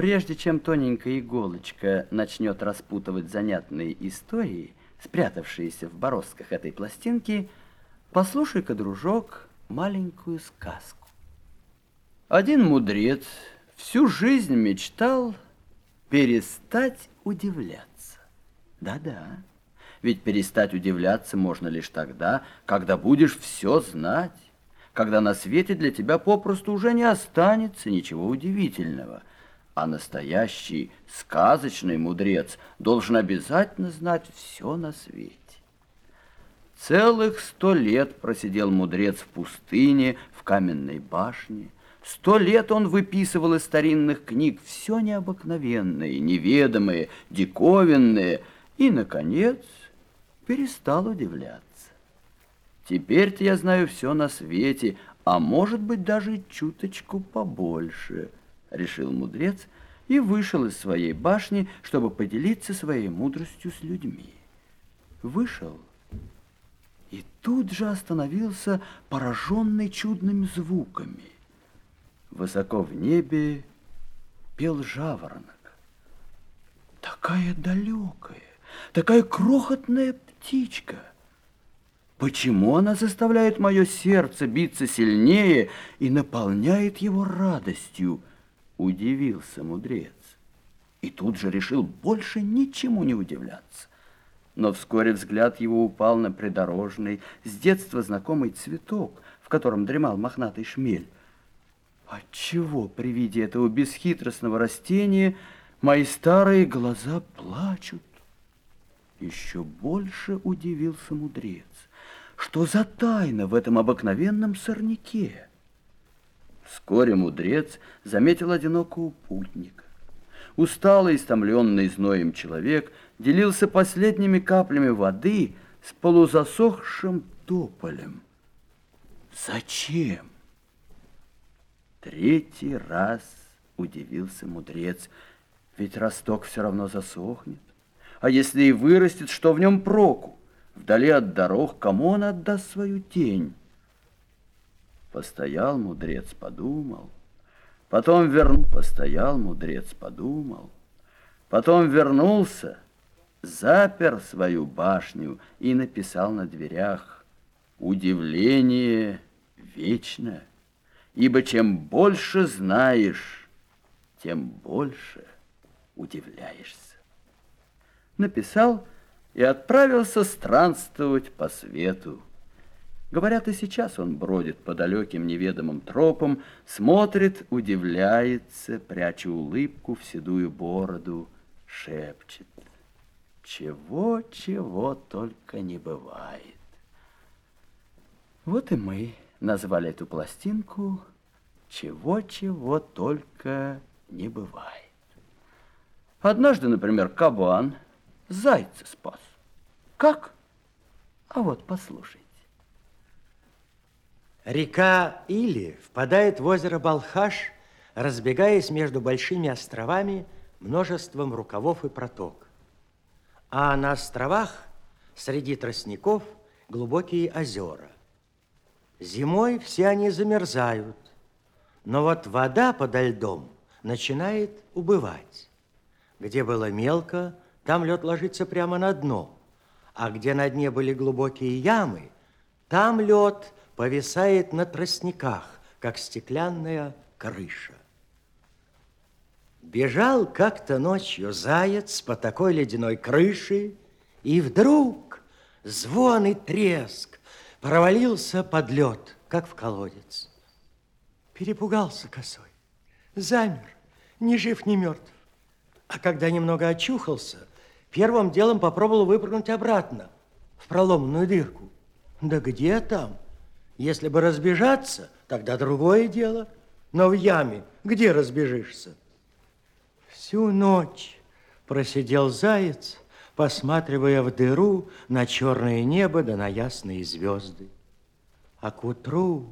Прежде чем тоненькая иголочка начнет распутывать занятные истории, спрятавшиеся в бороздках этой пластинки, послушай-ка, дружок, маленькую сказку. Один мудрец всю жизнь мечтал перестать удивляться. Да-да, ведь перестать удивляться можно лишь тогда, когда будешь все знать, когда на свете для тебя попросту уже не останется ничего удивительного – а настоящий сказочный мудрец должен обязательно знать все на свете. Целых сто лет просидел мудрец в пустыне, в каменной башне. Сто лет он выписывал из старинных книг все необыкновенное, неведомое, диковинное, и, наконец, перестал удивляться. Теперь-то я знаю все на свете, а может быть даже чуточку побольше — решил мудрец и вышел из своей башни, чтобы поделиться своей мудростью с людьми. Вышел и тут же остановился, пораженный чудными звуками. Высоко в небе пел жаворонок. Такая далекая, такая крохотная птичка. Почему она заставляет мое сердце биться сильнее и наполняет его радостью? Удивился мудрец и тут же решил больше ничему не удивляться. Но вскоре взгляд его упал на придорожный, с детства знакомый цветок, в котором дремал мохнатый шмель. Отчего при виде этого бесхитростного растения мои старые глаза плачут? Еще больше удивился мудрец. Что за тайна в этом обыкновенном сорняке? Вскоре мудрец заметил одинокого путника. Усталый, истомленный зноем человек делился последними каплями воды с полузасохшим тополем. Зачем? Третий раз удивился мудрец, ведь росток все равно засохнет. А если и вырастет, что в нем проку? Вдали от дорог кому он отдаст свою тень? Постоял мудрец, подумал. Потом вернул, постоял мудрец, подумал. Потом вернулся, запер свою башню и написал на дверях «Удивление вечно, ибо чем больше знаешь, тем больше удивляешься». Написал и отправился странствовать по свету. Говорят, и сейчас он бродит по далеким неведомым тропам, смотрит, удивляется, пряча улыбку в седую бороду, шепчет. Чего-чего только не бывает. Вот и мы назвали эту пластинку «Чего-чего только не бывает». Однажды, например, кабан зайца спас. Как? А вот послушай. Река Или впадает в озеро Балхаш, разбегаясь между большими островами множеством рукавов и проток. А на островах среди тростников глубокие озера. Зимой все они замерзают, но вот вода подо льдом начинает убывать. Где было мелко, там лед ложится прямо на дно, а где на дне были глубокие ямы, там лед повисает на тростниках, как стеклянная крыша. Бежал как-то ночью заяц по такой ледяной крыше, и вдруг звон и треск провалился под лед, как в колодец. Перепугался косой, замер, ни жив, ни мертв. А когда немного очухался, первым делом попробовал выпрыгнуть обратно в проломанную дырку. Да где там? Если бы разбежаться, тогда другое дело. Но в яме где разбежишься? Всю ночь просидел заяц, посматривая в дыру на черное небо да на ясные звезды. А к утру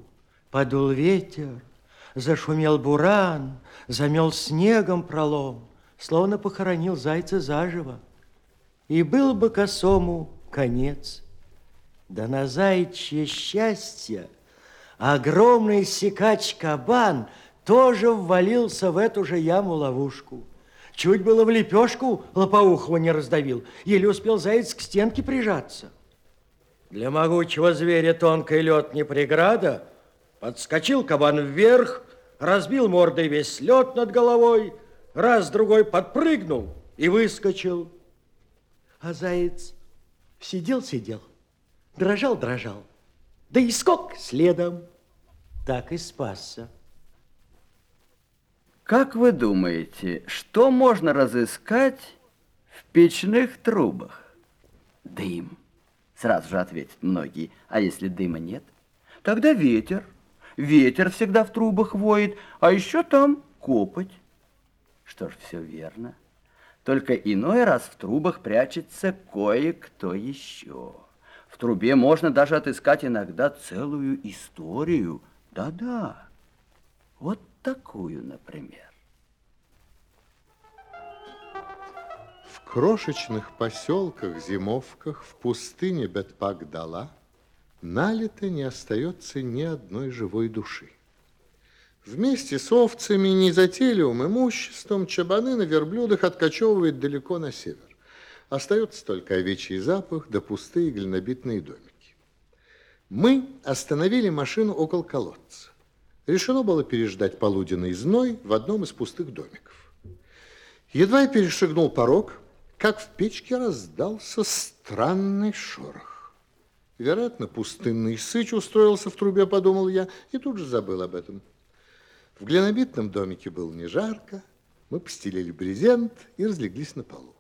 подул ветер, зашумел буран, замел снегом пролом, словно похоронил зайца заживо. И был бы косому конец – да на заячье счастье огромный секач-кабан тоже ввалился в эту же яму-ловушку. Чуть было в лепешку лопоухого не раздавил, еле успел заяц к стенке прижаться. Для могучего зверя тонкий лед не преграда. Подскочил кабан вверх, разбил мордой весь лед над головой, раз-другой подпрыгнул и выскочил. А заяц сидел-сидел, дрожал-дрожал, да и скок следом. Так и спасся. Как вы думаете, что можно разыскать в печных трубах? Дым. Сразу же ответят многие. А если дыма нет? Тогда ветер. Ветер всегда в трубах воет, а еще там копоть. Что ж, все верно. Только иной раз в трубах прячется кое-кто еще. В трубе можно даже отыскать иногда целую историю. Да-да, вот такую, например. В крошечных поселках, зимовках, в пустыне Бетпак-Дала на лето не остается ни одной живой души. Вместе с овцами, незатейливым имуществом, чабаны на верблюдах откачевывают далеко на север. Остается только овечий запах да пустые глинобитные домики. Мы остановили машину около колодца. Решено было переждать полуденный зной в одном из пустых домиков. Едва я перешагнул порог, как в печке раздался странный шорох. Вероятно, пустынный сыч устроился в трубе, подумал я, и тут же забыл об этом. В глинобитном домике было не жарко, мы постелили брезент и разлеглись на полу.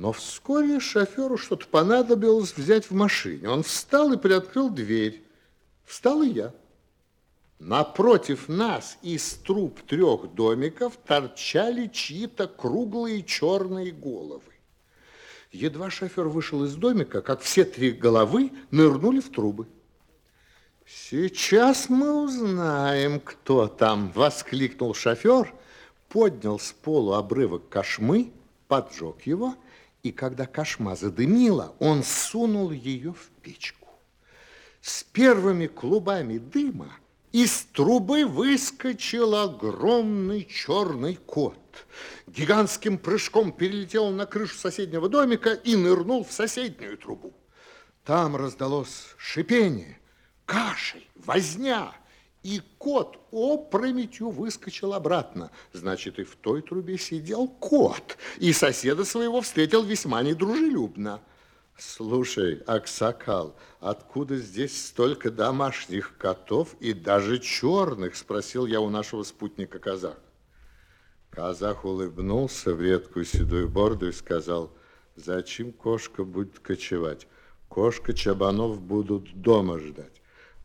Но вскоре шоферу что-то понадобилось взять в машине. Он встал и приоткрыл дверь. Встал и я. Напротив нас из труб трех домиков торчали чьи-то круглые черные головы. Едва шофер вышел из домика, как все три головы нырнули в трубы. Сейчас мы узнаем, кто там, воскликнул шофер, поднял с полу обрывок кошмы, поджег его, и когда кошма задымила, он сунул ее в печку. С первыми клубами дыма из трубы выскочил огромный черный кот. Гигантским прыжком перелетел на крышу соседнего домика и нырнул в соседнюю трубу. Там раздалось шипение, кашель, возня, и кот опрометью выскочил обратно. Значит, и в той трубе сидел кот, и соседа своего встретил весьма недружелюбно. Слушай, Аксакал, откуда здесь столько домашних котов и даже черных? Спросил я у нашего спутника казах. Казах улыбнулся в редкую седую бороду и сказал, зачем кошка будет кочевать? Кошка чабанов будут дома ждать.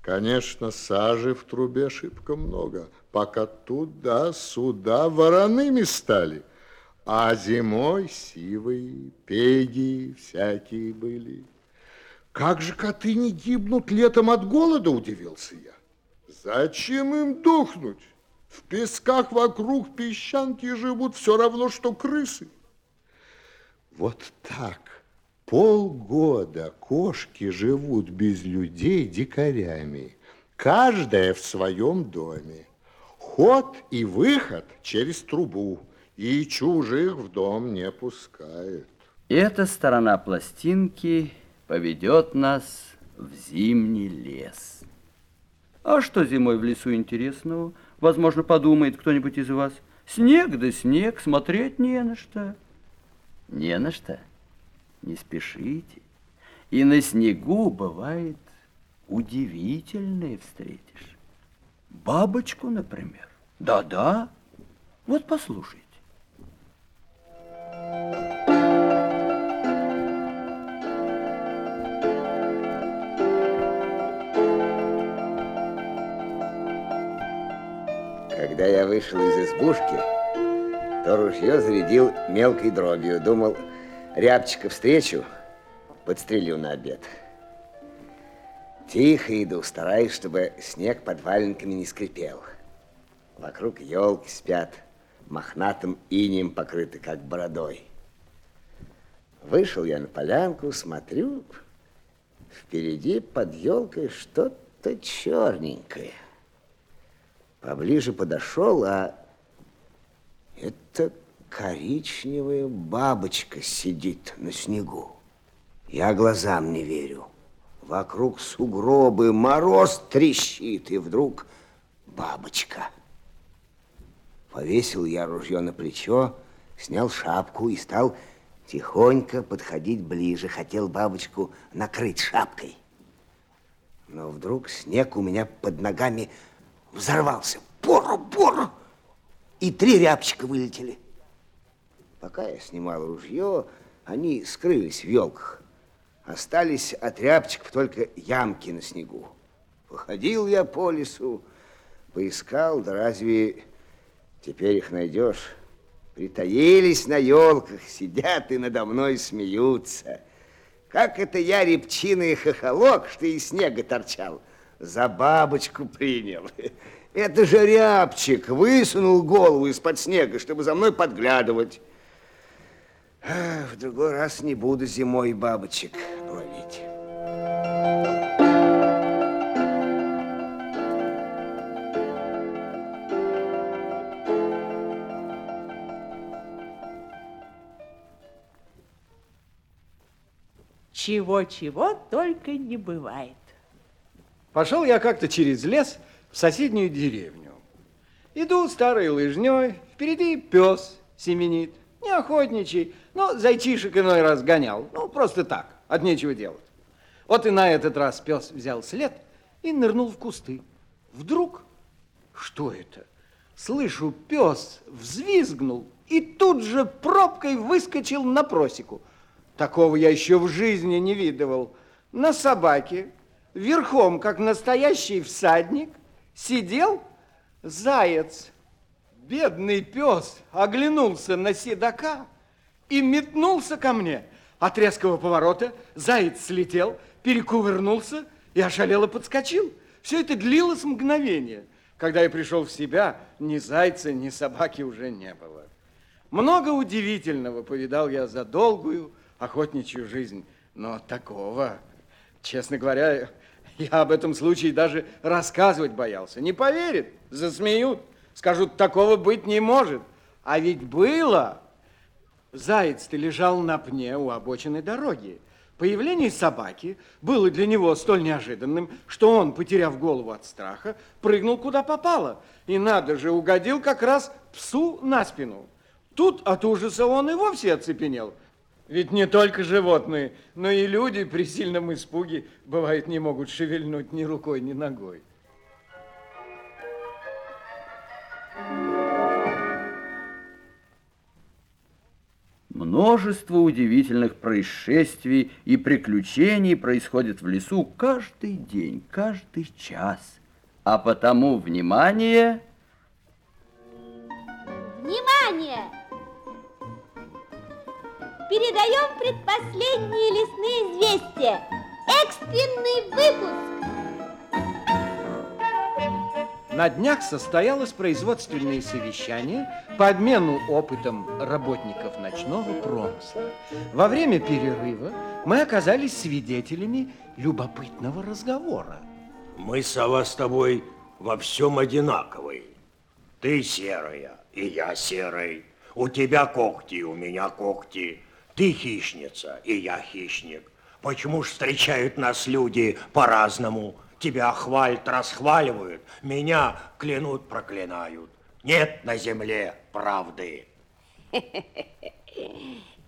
Конечно, сажи в трубе шибко много, пока туда-сюда вороными стали – а зимой сивые, пеги всякие были. Как же коты не гибнут летом от голода, удивился я. Зачем им дохнуть? В песках вокруг песчанки живут все равно, что крысы. Вот так полгода кошки живут без людей дикарями, каждая в своем доме. Ход и выход через трубу – и чужих в дом не пускает. Эта сторона пластинки поведет нас в зимний лес. А что зимой в лесу интересного? Возможно, подумает кто-нибудь из вас. Снег да снег, смотреть не на что. Не на что. Не спешите. И на снегу бывает удивительное встретишь. Бабочку, например. Да-да. Вот послушайте. Когда я вышел из избушки, то ружье зарядил мелкой дробью. Думал, рябчика встречу, подстрелю на обед. Тихо иду, стараюсь, чтобы снег под валенками не скрипел. Вокруг елки спят, мохнатым инем покрыты, как бородой. Вышел я на полянку, смотрю, впереди под елкой что-то черненькое. Поближе подошел, а это коричневая бабочка сидит на снегу. Я глазам не верю. Вокруг сугробы, мороз трещит, и вдруг бабочка. Повесил я ружье на плечо, снял шапку и стал тихонько подходить ближе. Хотел бабочку накрыть шапкой. Но вдруг снег у меня под ногами взорвался. Бору-бору! И три рябчика вылетели. Пока я снимал ружье, они скрылись в елках. Остались от рябчиков только ямки на снегу. Походил я по лесу, поискал, да разве теперь их найдешь? Притаились на елках, сидят и надо мной смеются. Как это я, репчиный хохолок, что из снега торчал, за бабочку принял. Это же рябчик высунул голову из-под снега, чтобы за мной подглядывать. В другой раз не буду зимой бабочек ловить. Чего-чего только не бывает. Пошел я как-то через лес в соседнюю деревню. Иду старой лыжней, впереди пес семенит, не охотничий, но зайчишек иной раз гонял. Ну, просто так, от нечего делать. Вот и на этот раз пес взял след и нырнул в кусты. Вдруг, что это? Слышу, пес взвизгнул и тут же пробкой выскочил на просеку. Такого я еще в жизни не видывал. На собаке, верхом, как настоящий всадник, сидел заяц. Бедный пес оглянулся на седока и метнулся ко мне. От резкого поворота заяц слетел, перекувырнулся и ошалело подскочил. Все это длилось мгновение. Когда я пришел в себя, ни зайца, ни собаки уже не было. Много удивительного повидал я за долгую охотничью жизнь, но такого, честно говоря, я об этом случае даже рассказывать боялся. Не поверят, засмеют, скажут, такого быть не может. А ведь было. Заяц-то лежал на пне у обочины дороги. Появление собаки было для него столь неожиданным, что он, потеряв голову от страха, прыгнул куда попало. И надо же, угодил как раз псу на спину. Тут от ужаса он и вовсе оцепенел – ведь не только животные, но и люди при сильном испуге, бывает, не могут шевельнуть ни рукой, ни ногой. Множество удивительных происшествий и приключений происходит в лесу каждый день, каждый час. А потому внимание... Внимание! передаем предпоследние лесные известия. Экстренный выпуск. На днях состоялось производственное совещание по обмену опытом работников ночного промысла. Во время перерыва мы оказались свидетелями любопытного разговора. Мы, Сова, с тобой во всем одинаковые. Ты серая, и я серый. У тебя когти, у меня когти. Ты хищница, и я хищник. Почему ж встречают нас люди по-разному? Тебя хвалят, расхваливают, меня клянут, проклинают. Нет на земле правды.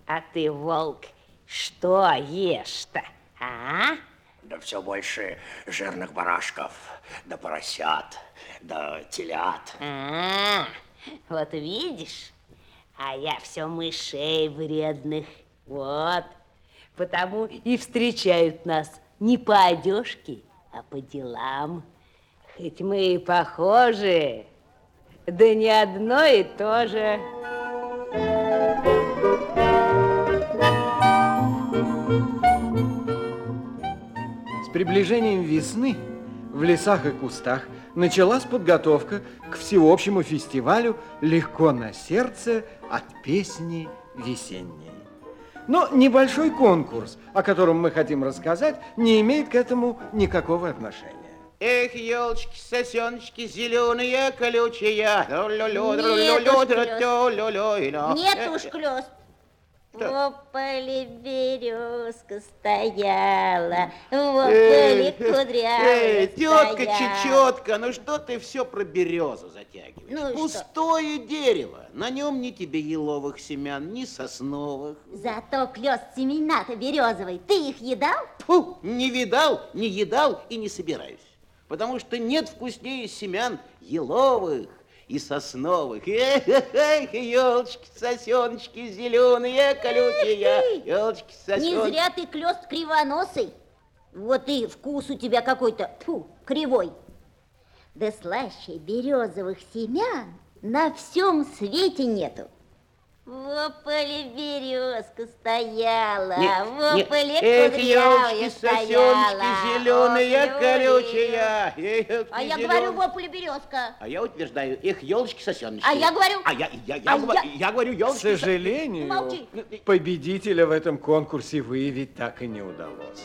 А ты, волк, что ешь-то, а? Да все больше жирных барашков, да поросят, да телят. А, вот видишь, а я все мышей вредных. Вот. Потому и встречают нас не по одежке, а по делам. Хоть мы и похожи, да не одно и то же. С приближением весны в лесах и кустах началась подготовка к всеобщему фестивалю «Легко на сердце» от песни весенней. Но небольшой конкурс, о котором мы хотим рассказать, не имеет к этому никакого отношения. Эх, елочки, сосеночки, зеленые, колючие. Нет уж, Клёст. В поле березка стояла, в поле кудрявая Эй, тетка. Чечетка, ну что ты все про березу затягиваешь? Ну и что? Пустое дерево. На нем ни тебе еловых семян, ни сосновых. Зато, Клёст, семена-то березовые, ты их едал? Фу, не видал, не едал и не собираюсь. Потому что нет вкуснее семян еловых и сосновых. Эх, елочки, сосеночки, зеленые, колючие. Елочки, Не сосеночки. зря ты, Клёст, кривоносый. Вот и вкус у тебя какой-то, фу, кривой. Да слаще березовых семян на всем свете нету. В поле березка стояла, Не- в поле кудрявая елочки, стояла. сосеночки, зеленые, Ох, колючие. Эх, А я говорю, в поле березка. А я утверждаю, их елочки, сосеночки. А я говорю- А я, я, я, А гва- я- я говорю, К елочки. сожалению, Молчи. победителя в этом конкурсе выявить так и не удалось.